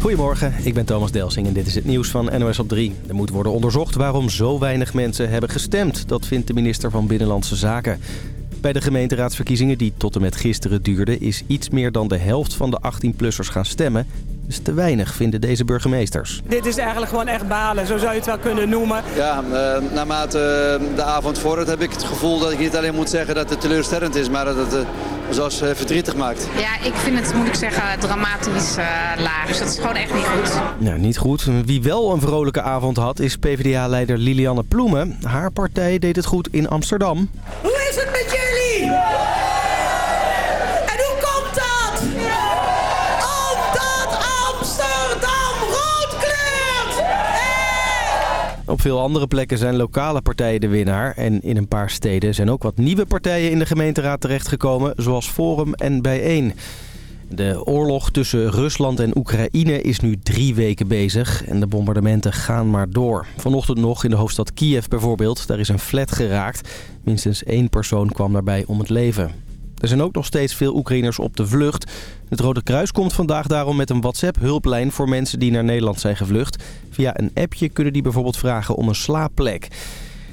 Goedemorgen, ik ben Thomas Delsing en dit is het nieuws van NOS op 3. Er moet worden onderzocht waarom zo weinig mensen hebben gestemd. Dat vindt de minister van Binnenlandse Zaken. Bij de gemeenteraadsverkiezingen die tot en met gisteren duurden... is iets meer dan de helft van de 18-plussers gaan stemmen. Dus te weinig, vinden deze burgemeesters. Dit is eigenlijk gewoon echt balen, zo zou je het wel kunnen noemen. Ja, uh, naarmate uh, de avond vordert heb ik het gevoel dat ik niet alleen moet zeggen dat het teleurstellend is... maar dat het uh, zoals verdrietig maakt. Ja, ik vind het, moet ik zeggen, dramatisch laag. Dus dat is gewoon echt niet goed. Ja, niet goed. Wie wel een vrolijke avond had is PvdA-leider Lilianne Ploemen. Haar partij deed het goed in Amsterdam. Hoe is het met jullie? Op veel andere plekken zijn lokale partijen de winnaar. En in een paar steden zijn ook wat nieuwe partijen in de gemeenteraad terechtgekomen, zoals Forum en Bijeen. De oorlog tussen Rusland en Oekraïne is nu drie weken bezig en de bombardementen gaan maar door. Vanochtend nog in de hoofdstad Kiev bijvoorbeeld, daar is een flat geraakt. Minstens één persoon kwam daarbij om het leven. Er zijn ook nog steeds veel Oekraïners op de vlucht. Het Rode Kruis komt vandaag daarom met een WhatsApp-hulplijn voor mensen die naar Nederland zijn gevlucht. Via een appje kunnen die bijvoorbeeld vragen om een slaapplek.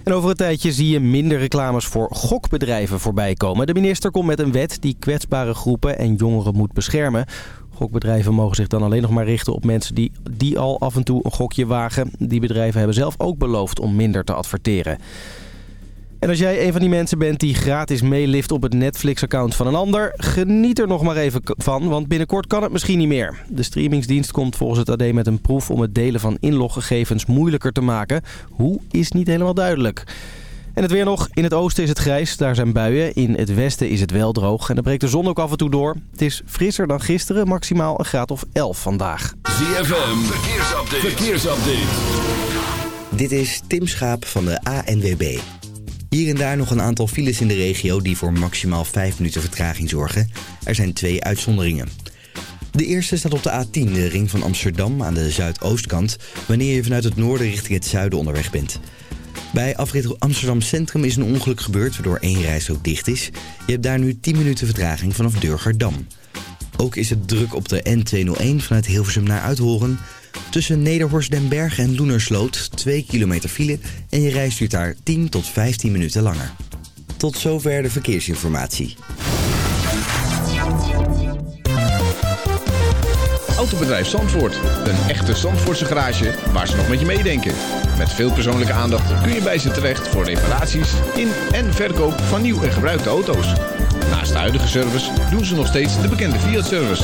En over een tijdje zie je minder reclames voor gokbedrijven voorbij komen. De minister komt met een wet die kwetsbare groepen en jongeren moet beschermen. Gokbedrijven mogen zich dan alleen nog maar richten op mensen die, die al af en toe een gokje wagen. Die bedrijven hebben zelf ook beloofd om minder te adverteren. En als jij een van die mensen bent die gratis meelift op het Netflix-account van een ander... geniet er nog maar even van, want binnenkort kan het misschien niet meer. De streamingsdienst komt volgens het AD met een proef om het delen van inloggegevens moeilijker te maken. Hoe is niet helemaal duidelijk. En het weer nog. In het oosten is het grijs, daar zijn buien. In het westen is het wel droog en dan breekt de zon ook af en toe door. Het is frisser dan gisteren, maximaal een graad of 11 vandaag. ZFM, verkeersupdate. verkeersupdate. Dit is Tim Schaap van de ANWB. Hier en daar nog een aantal files in de regio die voor maximaal 5 minuten vertraging zorgen. Er zijn twee uitzonderingen. De eerste staat op de A10, de ring van Amsterdam, aan de zuidoostkant... wanneer je vanuit het noorden richting het zuiden onderweg bent. Bij afrit Amsterdam Centrum is een ongeluk gebeurd waardoor één reis ook dicht is. Je hebt daar nu 10 minuten vertraging vanaf Durgerdam. Ook is het druk op de N201 vanuit Hilversum naar Uithoren... Tussen Nederhorst den Berg en Loenersloot 2 kilometer file en je reis duurt daar 10 tot 15 minuten langer. Tot zover de verkeersinformatie. Autobedrijf Zandvoort. Een echte Zandvoortse garage waar ze nog met je meedenken. Met veel persoonlijke aandacht kun je bij ze terecht voor reparaties in en verkoop van nieuw en gebruikte auto's. Naast de huidige service doen ze nog steeds de bekende Fiat-service.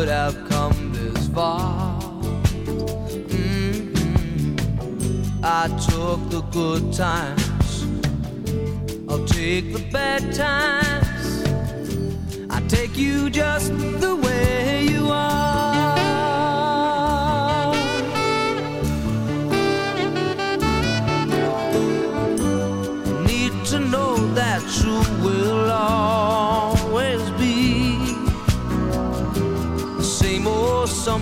Could have come this far. Mhm. I took the good times, I'll take the bad times. I take you just the way you are. Need to know that you will always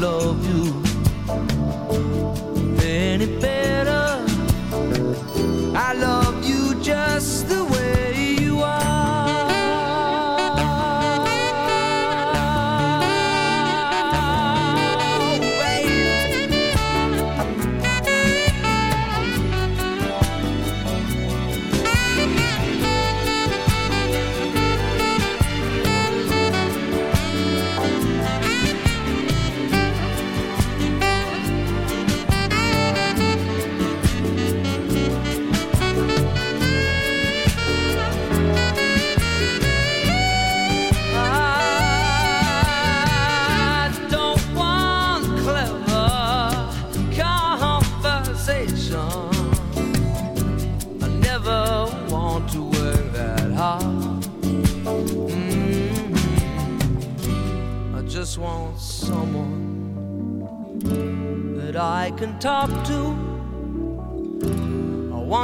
Love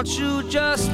Won't you just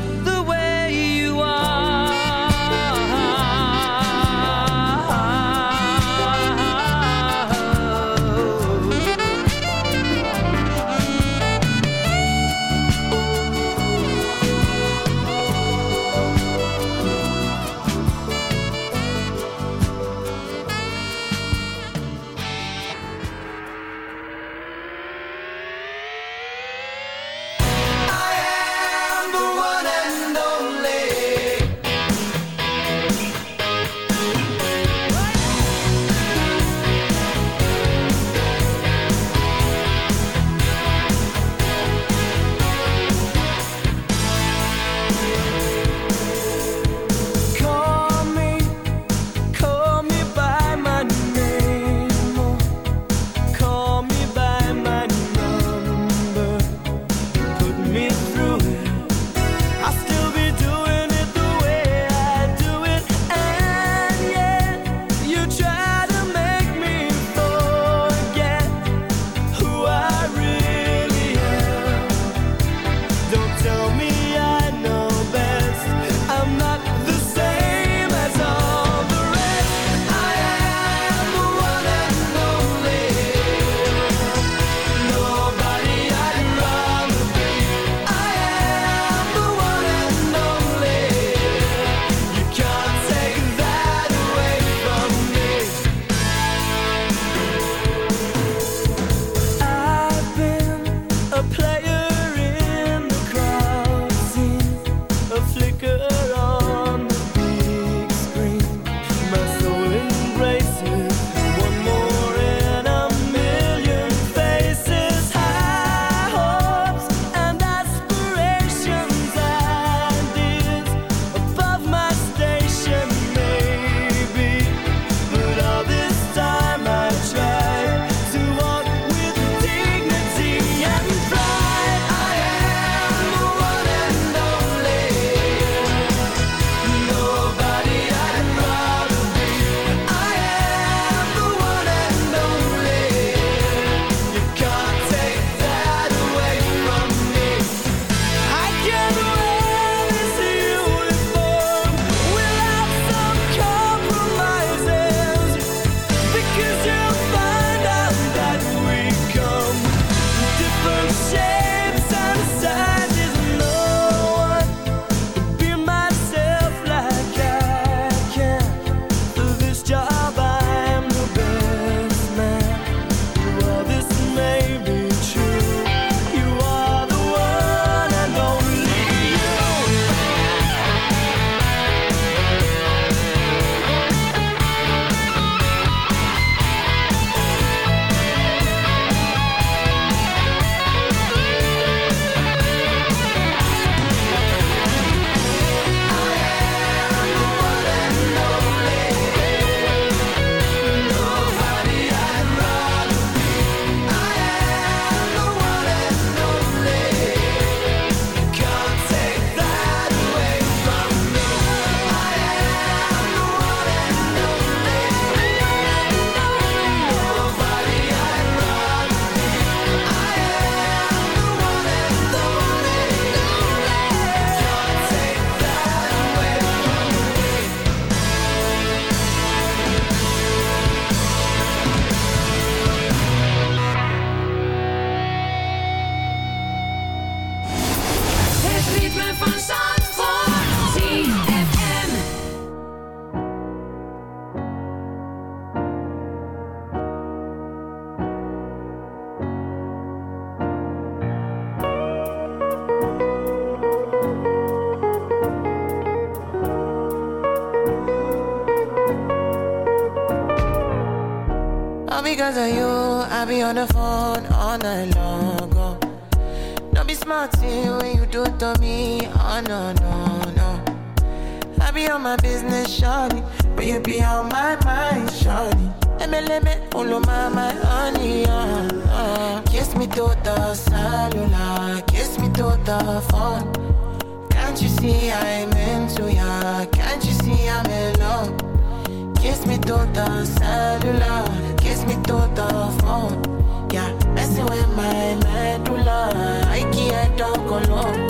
Kiss me to the cellular, kiss me to the phone. Yeah, messing with my medulla. I can't talk alone.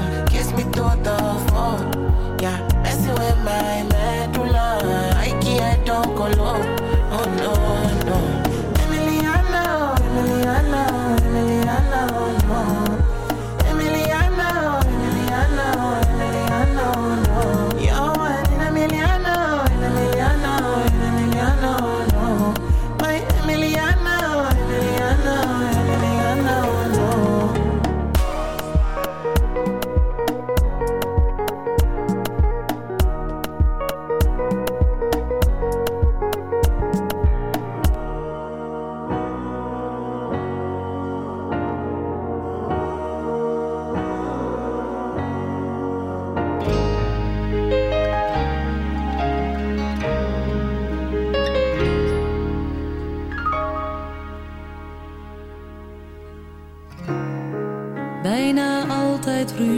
color.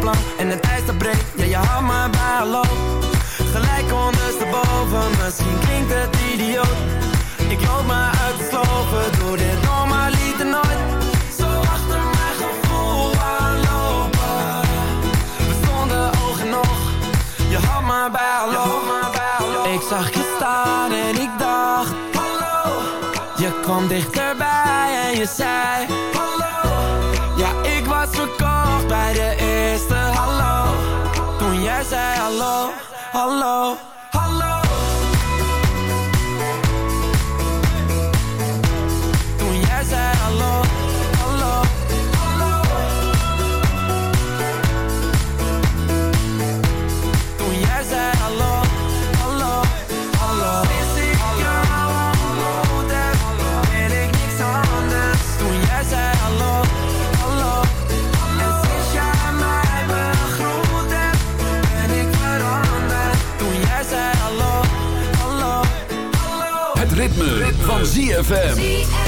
plan en het ijs dat breekt, ja je had maar bij hallo Gelijk ondersteboven, misschien klinkt het idioot. Ik loop maar uit de sloven, doe dit normaal nooit. Zo achter mijn gevoel aanlopen. We stonden oog en oog, je had maar bij hallo Ik zag je staan en ik dacht Hallo. Je kwam dichterbij en je zei Hallo. Ja ik was verkocht bij de say hello, hello. ZFM.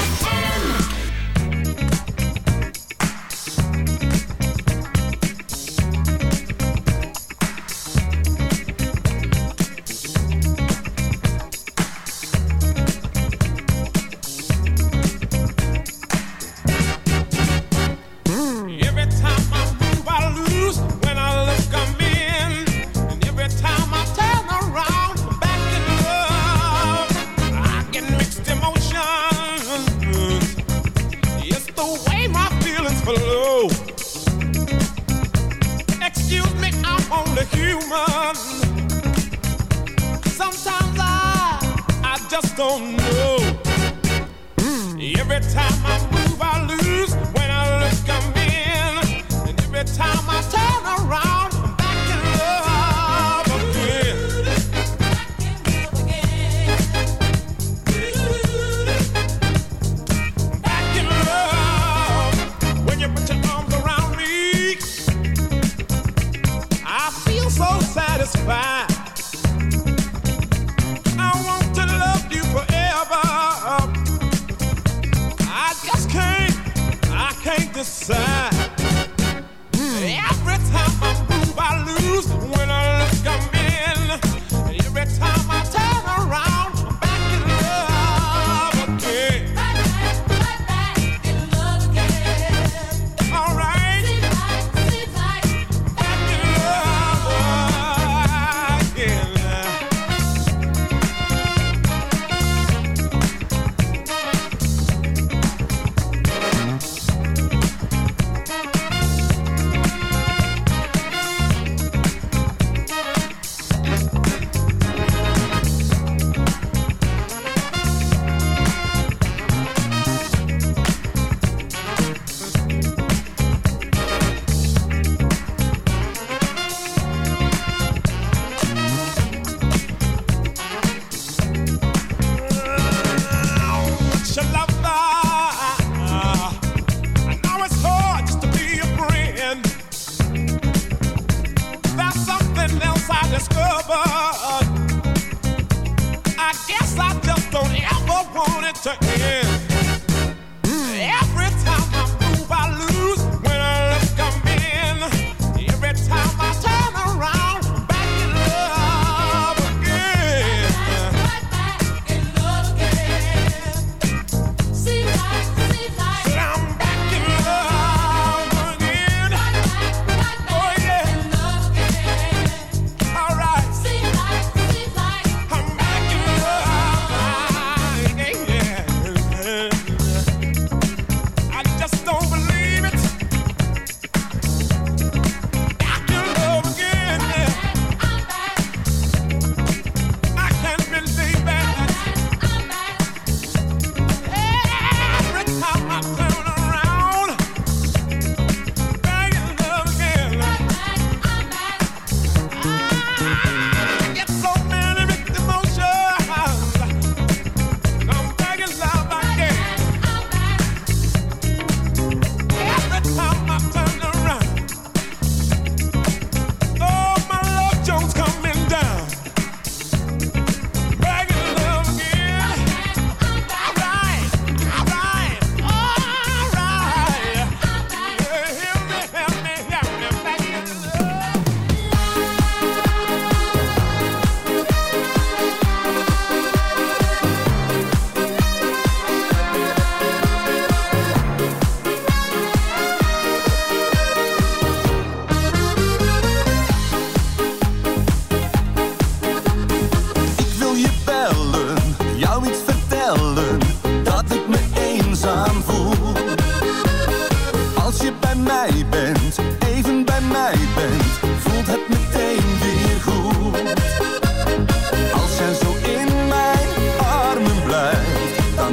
don't know. Every time I move, I lose. When I look, I'm in. And every time I turn around.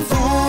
福。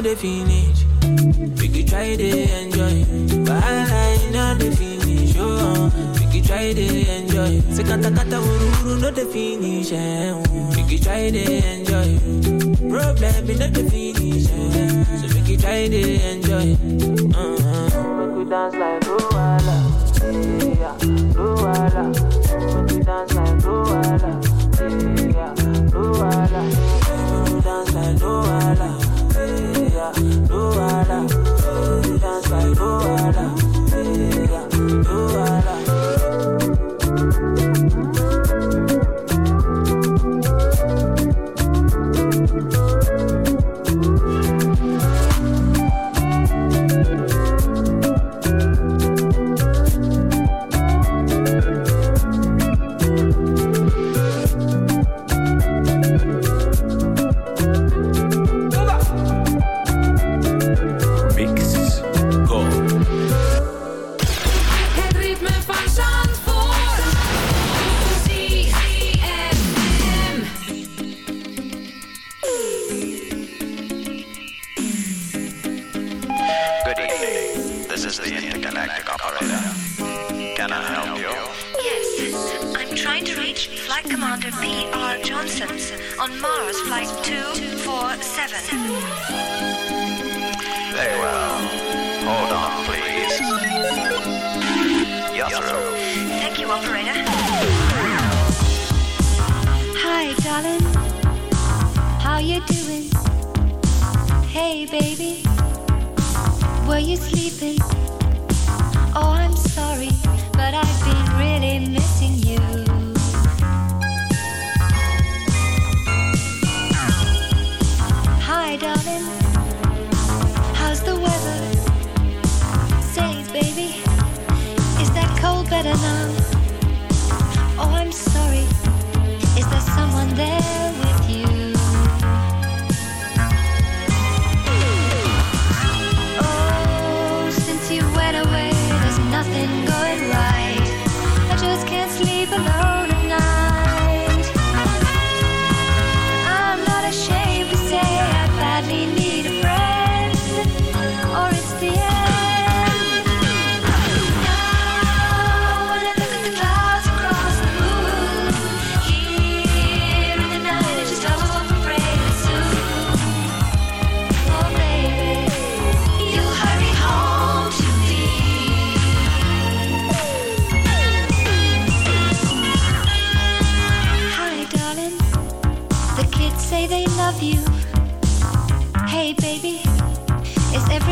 In the finish. Make you try to enjoy. While I know the finish, oh, make you try to enjoy. Say kata kata uru uru no the finish, eh. Make you try to enjoy. Problem in all the finish, eh. So make you try to enjoy. Uh-huh. Make you dance like Luala, yeah, Luala. Make you dance like Luala,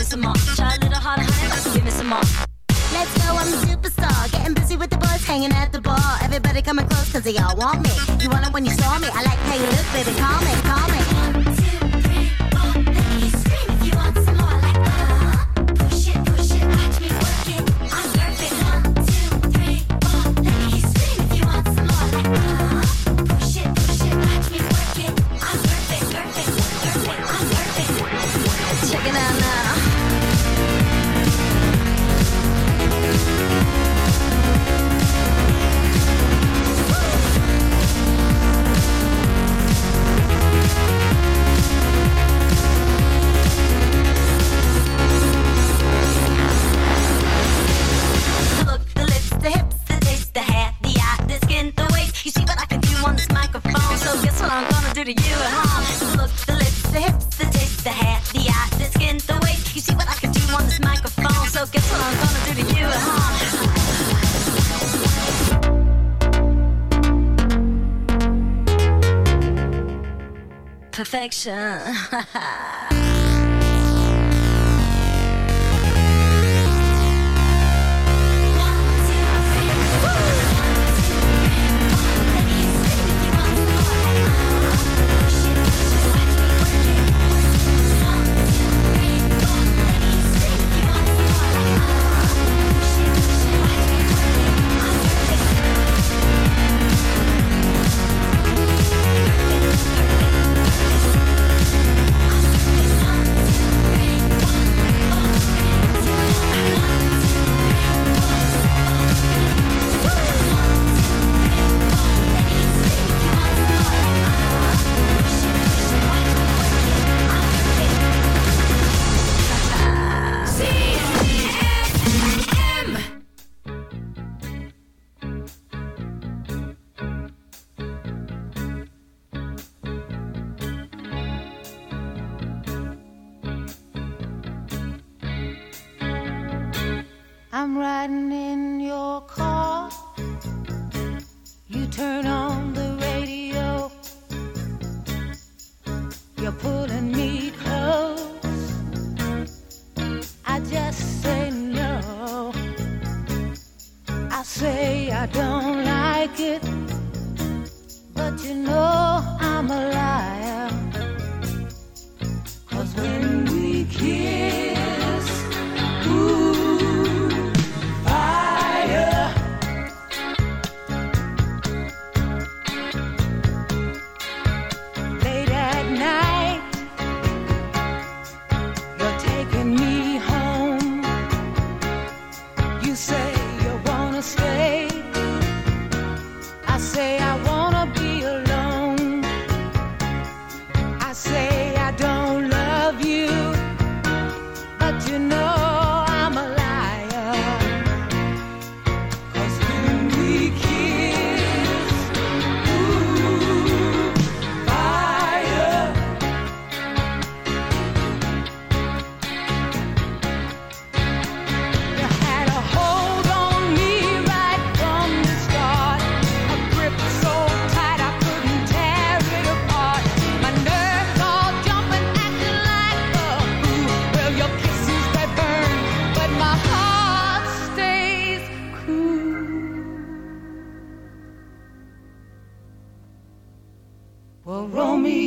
me some more. Try a little harder, honey, give me some more. Let's go, I'm a superstar. Getting busy with the boys, hanging at the bar. Everybody coming close, cause they all want me. You want it when you saw me. I like how you look, baby. Call me, call me. 神，哈哈。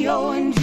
radio and